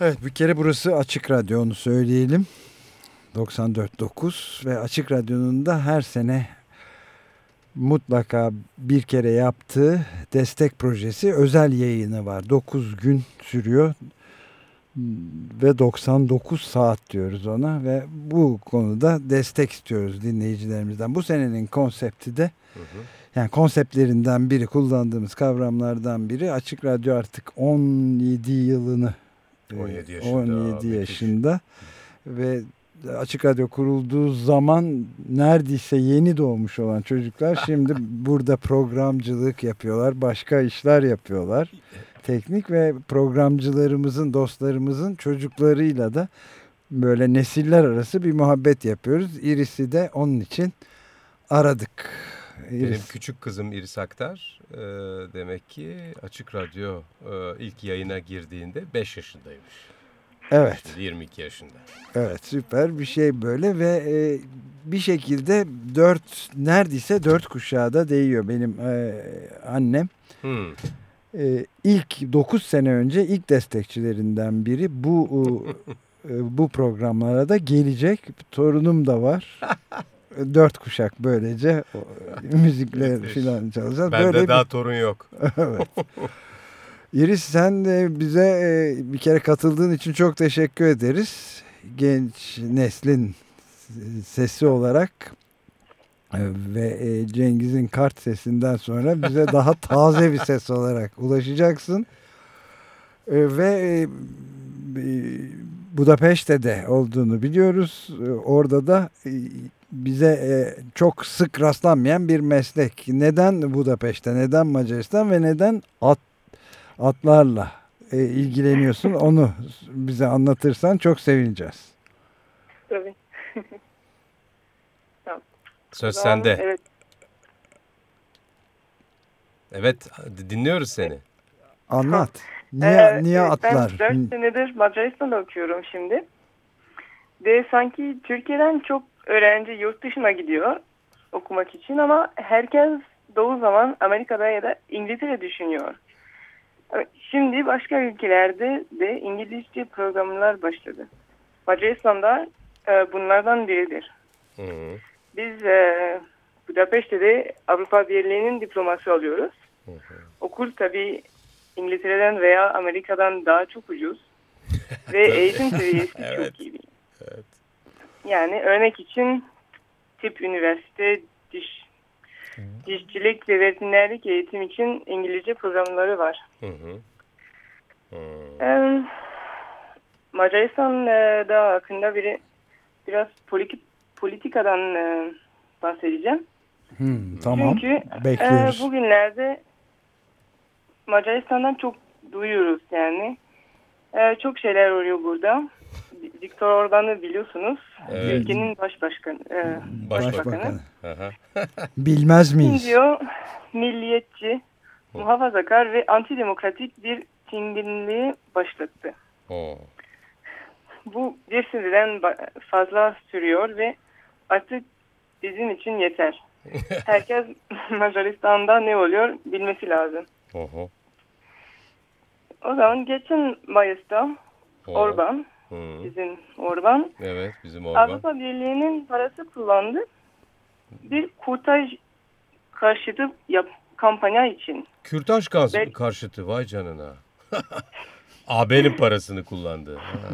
Evet bir kere burası Açık Radyo onu söyleyelim. 94.9 ve Açık Radyo'nun da her sene mutlaka bir kere yaptığı destek projesi özel yayını var. 9 gün sürüyor ve 99 saat diyoruz ona ve bu konuda destek istiyoruz dinleyicilerimizden. Bu senenin konsepti de hı hı. yani konseptlerinden biri kullandığımız kavramlardan biri Açık Radyo artık 17 yılını 17 yaşında, 17 yaşında ve Açık Radyo kurulduğu zaman neredeyse yeni doğmuş olan çocuklar şimdi burada programcılık yapıyorlar, başka işler yapıyorlar. Teknik ve programcılarımızın, dostlarımızın çocuklarıyla da böyle nesiller arası bir muhabbet yapıyoruz. Iris'i de onun için aradık. Iris. Benim küçük kızım Iris Aktar e, demek ki Açık Radyo e, ilk yayına girdiğinde 5 yaşındaymış. Evet. Şimdi 22 yaşında. Evet süper bir şey böyle ve e, bir şekilde dört neredeyse dört kuşağı da değiyor benim e, annem. Hmm. E, ilk 9 sene önce ilk destekçilerinden biri bu e, bu programlara da gelecek. Torunum da var. Dört kuşak böylece müzikler filan çalacağız. Bende Böyle daha bir... torun yok. evet. Iris sen de bize e, bir kere katıldığın için çok teşekkür ederiz. Genç neslin sesi olarak e, ve e, Cengiz'in kart sesinden sonra bize daha taze bir ses olarak ulaşacaksın. Ve Budapeşte de olduğunu biliyoruz. Orada da bize çok sık rastlanmayan bir meslek. Neden Budapeşte, neden Macaristan ve neden at atlarla e, ilgileniyorsun. Onu bize anlatırsan çok sevineceğiz. Tabii. Söz sende. Evet. Evet dinliyoruz seni. Anlat. Niye, ee, niye atlar? Ben 4 senedir Macaristan'da okuyorum şimdi. Ve sanki Türkiye'den çok öğrenci yurt dışına gidiyor okumak için ama herkes doğu zaman Amerika'da ya da İngiltere düşünüyor. Şimdi başka ülkelerde de İngilizce programlar başladı. Macaristan'da e, bunlardan biridir. Hı hı. Biz e, Budapeşte de Avrupa Birliği'nin diploması alıyoruz. Hı hı. Okul tabii İngiltere'den veya Amerika'dan daha çok ucuz. Ve eğitim seviyesi evet. çok iyi. Yani örnek için tip üniversite, diş Dişçilik ve veterinerlik eğitim için İngilizce programları var. Hı hı. Ee, Macaristan'da hakkında biri biraz politik, politikadan e, bahsedeceğim. Hmm, tamam. Çünkü e, bugünlerde Macaristan'dan çok duyuyoruz yani. E, çok şeyler oluyor burada. Viktor Orban'ı biliyorsunuz. Evet. Ülkenin başbaşkanı. E, başbakanı. Bilmez miyiz? diyor milliyetçi, muhafazakar ve antidemokratik bir tinginliği başlattı. Oh. Bu bir seneden fazla sürüyor ve artık bizim için yeter. Herkes Macaristan'da ne oluyor bilmesi lazım. Oho. O zaman geçen Mayıs'ta oh. Orban Hı. Bizim Orban. Evet bizim Orban. Avrupa Birliği'nin parası kullandı. Bir kurtaj karşıtı yap, kampanya için. Kürtaj Bel karşıtı vay canına. AB'nin parasını kullandı. Ha,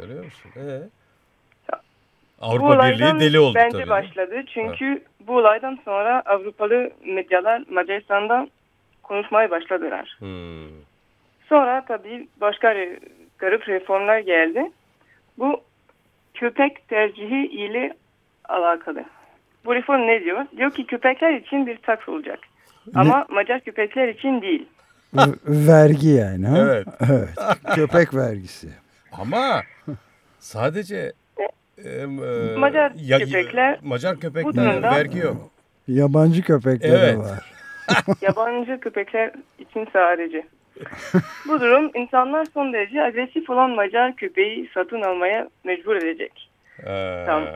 görüyor musun? Ee? Avrupa Birliği deli oldu bence tabii. başladı. Çünkü ha. bu olaydan sonra Avrupalı medyalar Macaristan'da konuşmaya başladılar. Hmm. Sonra tabii başka garip reformlar geldi. Bu köpek tercihi ile alakalı. Bu reform ne diyor? Diyor ki köpekler için bir taks olacak. Ne? Ama Macar köpekler için değil. Vergi yani. Ha? Evet. evet. Köpek vergisi. Ama sadece e, Macar ya, köpekler Macar köpekler vergi yok. Yabancı köpekler evet. var. Yabancı köpekler için sadece. Bu durum insanlar son derece agresif olan Macar köpeği satın almaya mecbur edecek. Ee, tamam.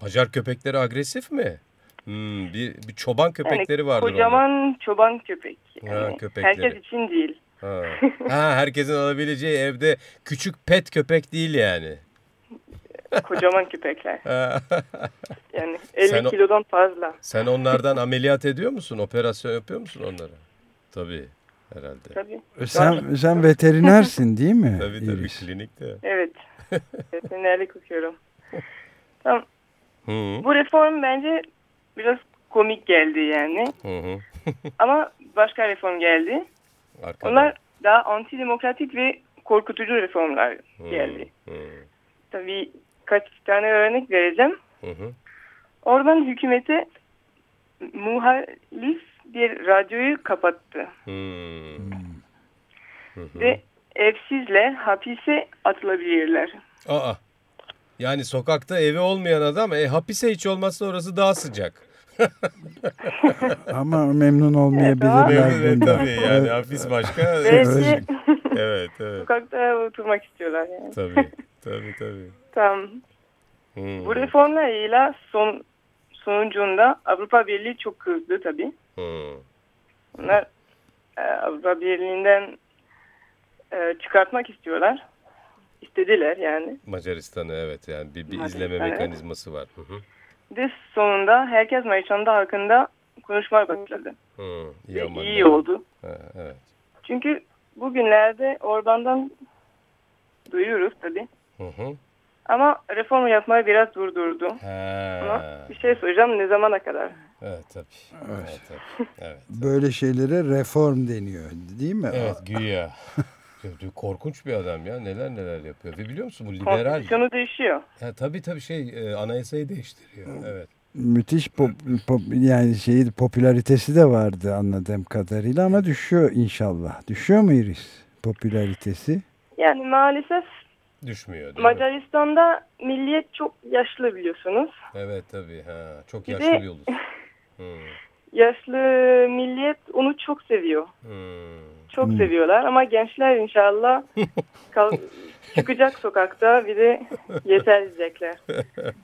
Macar köpekleri agresif mi? Hmm, bir, bir çoban köpekleri yani, vardır. Kocaman onlar. çoban köpek. Yani ha, herkes için değil. Ha. ha herkesin alabileceği evde küçük pet köpek değil yani. Kocaman köpekler. Yani 50 Sen kilodan fazla. Sen onlardan ameliyat ediyor musun? Operasyon yapıyor musun onlara? Tabii herhalde. Tabii. Sen, sen veterinersin değil mi? Tabii tabii Iris? klinikte. Evet. Veterinerlik okuyorum. Tamam. Hı hı. Bu reform bence biraz komik geldi yani. Hı hı. Ama başka reform geldi. Arkada. Onlar daha antidemokratik ve korkutucu reformlar Hı, geldi. Hı Tabii kaç tane örnek vereceğim. hı. hı. Oradan hükümete muhalif bir radyoyu kapattı. Hı. Hı hı. Ve evsizle hapise atılabilirler. Aa. Yani sokakta evi olmayan adam e, hapise hiç olmazsa orası daha sıcak. Ama memnun olmayabilirler. Evet, bundan. tabii yani hapis başka. Belki evet evet. sokakta oturmak istiyorlar yani. Tabii tabii tabii. Tamam. Hı. Bu reformlarıyla son sonucunda Avrupa Birliği çok kızdı tabii. Hı. Onlar e, Avrupa Birliği'nden e, çıkartmak istiyorlar. İstediler yani. Macaristan'ı evet yani bir, bir izleme mekanizması var. Hı hı. Ve sonunda herkes Macaristan hakkında konuşmaya başladı. Hı. İyi, Ve iyi oldu. Ha, evet. Çünkü bugünlerde Orban'dan duyuyoruz tabii. Hı hı. Ama reform yapmayı biraz durdurdu. Ama bir şey soracağım ne zamana kadar? Evet tabii. Evet. tabii. Evet. Böyle şeylere reform deniyor değil mi? Evet güya. Korkunç bir adam ya. Neler neler yapıyor. Ve biliyor musun bu liberal. Konstitusyon değişiyor. Ha, tabii tabii şey e, anayasayı değiştiriyor. Evet. Müthiş pop, pop- yani şeyi popülaritesi de vardı anladığım kadarıyla ama düşüyor inşallah. Düşüyor mu Iris popülaritesi? Yani maalesef Düşmüyor değil mi? Macaristan'da milliyet çok yaşlı biliyorsunuz. Evet tabii. Ha, çok Bir yaşlı de- bir ulus. Hmm, Yaşlı milliyet onu çok seviyor. hmm. Çok Hmm. seviyorlar ama gençler inşallah kal- çıkacak sokakta bir de yeter diyecekler.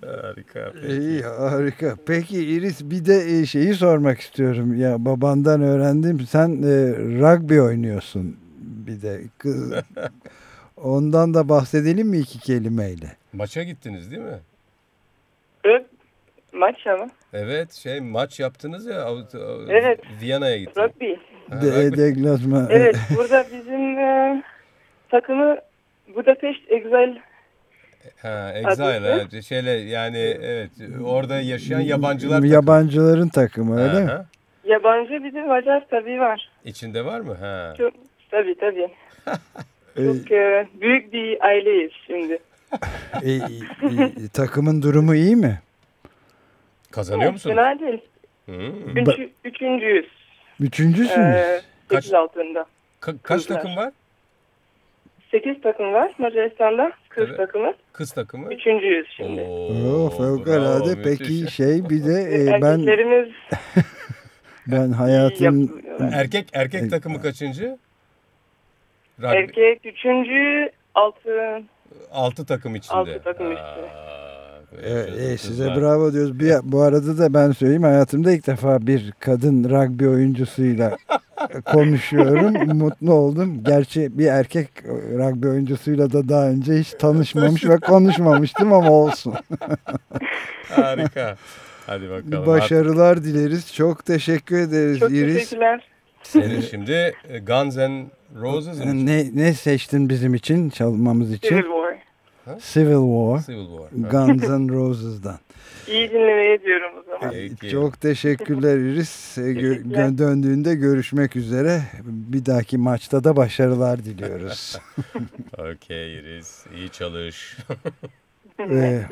Harika. peki. İyi harika. Peki Iris bir de e, şeyi sormak istiyorum. Ya babandan öğrendim sen e, rugby oynuyorsun bir de. Kız, ondan da bahsedelim mi iki kelimeyle? Maça gittiniz değil mi? Rug- Maç ama. Evet şey maç yaptınız ya. Evet. Viyana'ya gittiniz. Rugby. Ha, De, rugby. deglasma. Evet burada bizim e, takımı Budapest Exile Ha, Exile. Evet. Şeyle yani evet orada yaşayan yabancılar takımı. Yabancıların takımı öyle mi? Aha. yabancı de Macar tabii var. İçinde var mı? Ha. Çok, tabii tabii. E, Çok e, büyük bir aileyiz şimdi. e, e, takımın durumu iyi mi? Kazanıyor Evet, musunuz? Fena değil. Hı. Üçü, üçüncüyüz. Üçüncüsünüz. Ee, Kaç- altında. Ka- kaç Kızlar. takım var? Sekiz takım var Macaristan'da. Kız Evet. takımı. Kız takımı. Üçüncüyüz şimdi. Oo, fevkalade. bravo, Peki müthiş. şey bir de e, ben Erkeklerimiz ben hayatım. Erkek erkek takımı kaçıncı? Rugby. Erkek üçüncü, altı. Altı takım içinde. Altı takım içinde. Aa, e, e, size kızlar. bravo diyoruz. Bir, bu arada da ben söyleyeyim hayatımda ilk defa bir kadın rugby oyuncusuyla konuşuyorum. Mutlu oldum. Gerçi bir erkek rugby oyuncusuyla da daha önce hiç tanışmamış ve konuşmamıştım ama olsun. Harika. Hadi bakalım. Başarılar dileriz. Çok teşekkür ederiz Çok Iris. teşekkürler. Senin şimdi e, Guns N' Roses'ın Ne, ne seçtin bizim için çalmamız için? Civil War. Civil War. Civil War. Ha. Guns N' Roses'dan. İyi dinlemeye diyorum o zaman. Peki. Çok teşekkürler Iris. E, gö- döndüğünde görüşmek üzere. Bir dahaki maçta da başarılar diliyoruz. Okey Iris. İyi çalış. Bye.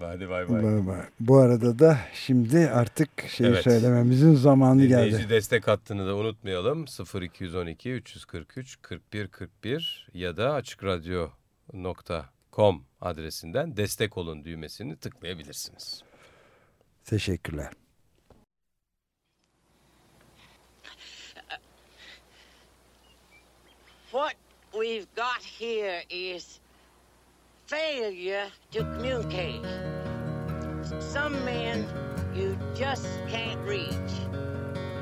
Hadi bay bay. Bay bay. Bu arada da şimdi artık şey Evet. söylememizin zamanı geldi. Dinleyici destek hattını da unutmayalım. 0212 343 41 41 ya da açıkradyo.com adresinden destek olun düğmesini tıklayabilirsiniz. Teşekkürler. What we've got here is failure to communicate. Some men you just can't reach.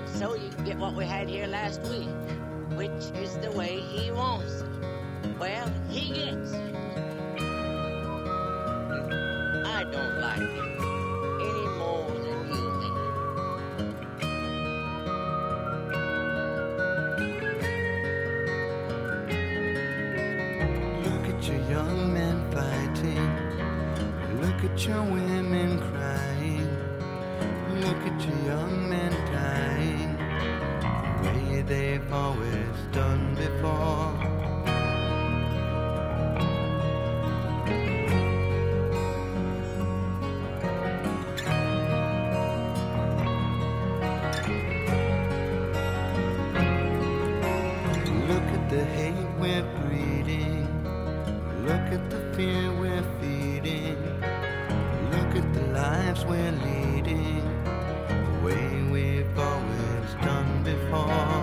So you get what we had here last week, which is the way he wants it. Well, he gets it. I don't like it. at your women crying. Look at your young men dying. The way they've always done before. lives we're leading, the way we've always done before.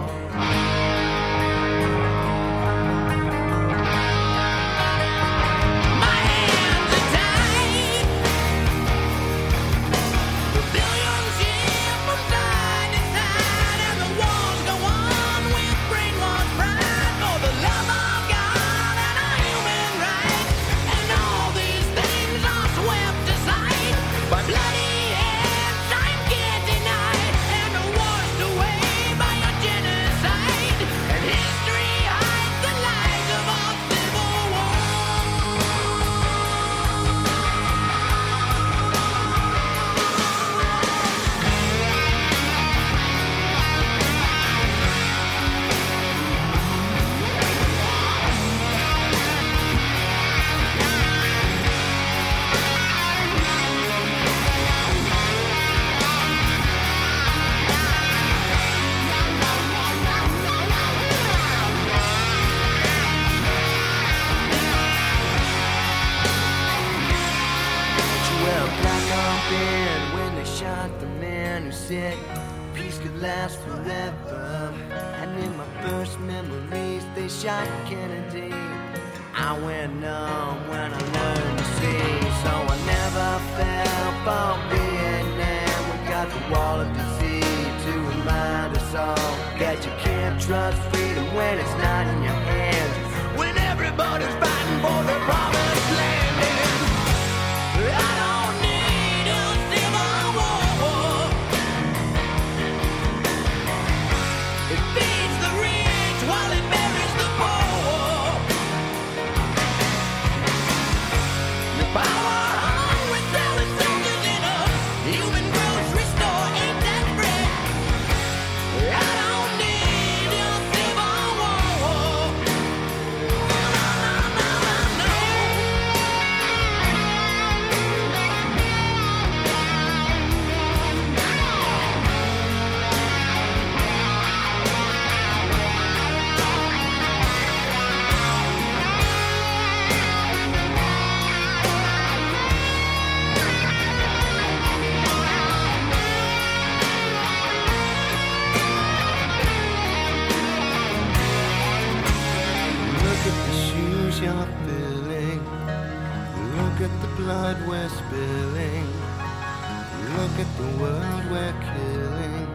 night. Peace could last forever. And in my first memories, they shot Kennedy. I went numb when I learned to see. So I never fell for Vietnam. We got the wall of disease to remind us all that you can't trust freedom when it's not in blood we're spilling. Look at the world we're killing.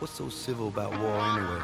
What's so civil about war anyway?